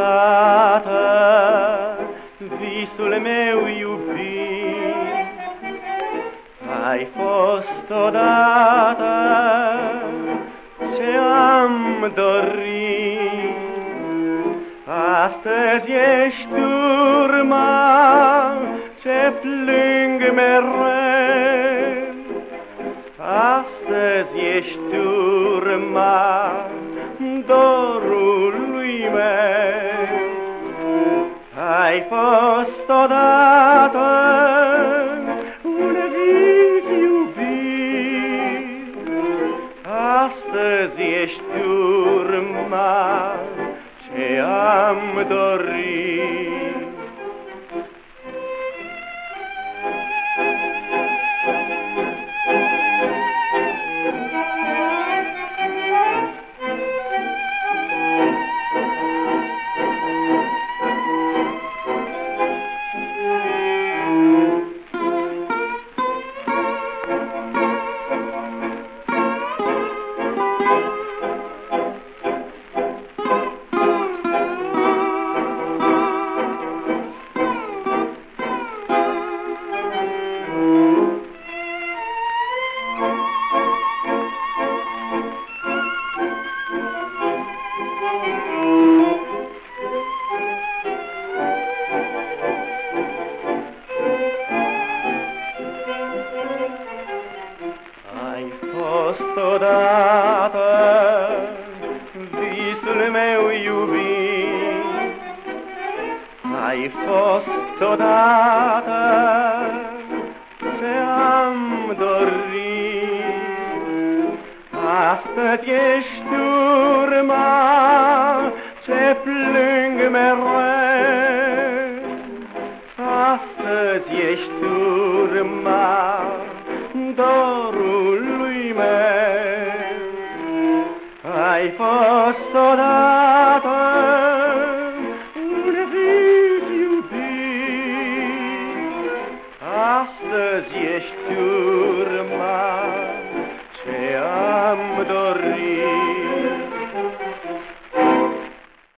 odată visul meu iubit. Ai fost odată ce am dorit. Astăzi ești urma ce plâng mereu. Astăzi ești urma dorul fost odată un vis iubit, Astăzi ești urma ce am dorit. Fost odată visul meu iubit, Ai fost odată ce am dorit. Astăzi ești urma ce plâng mereu, Ai fost odată un vis iubit, Astăzi ești urma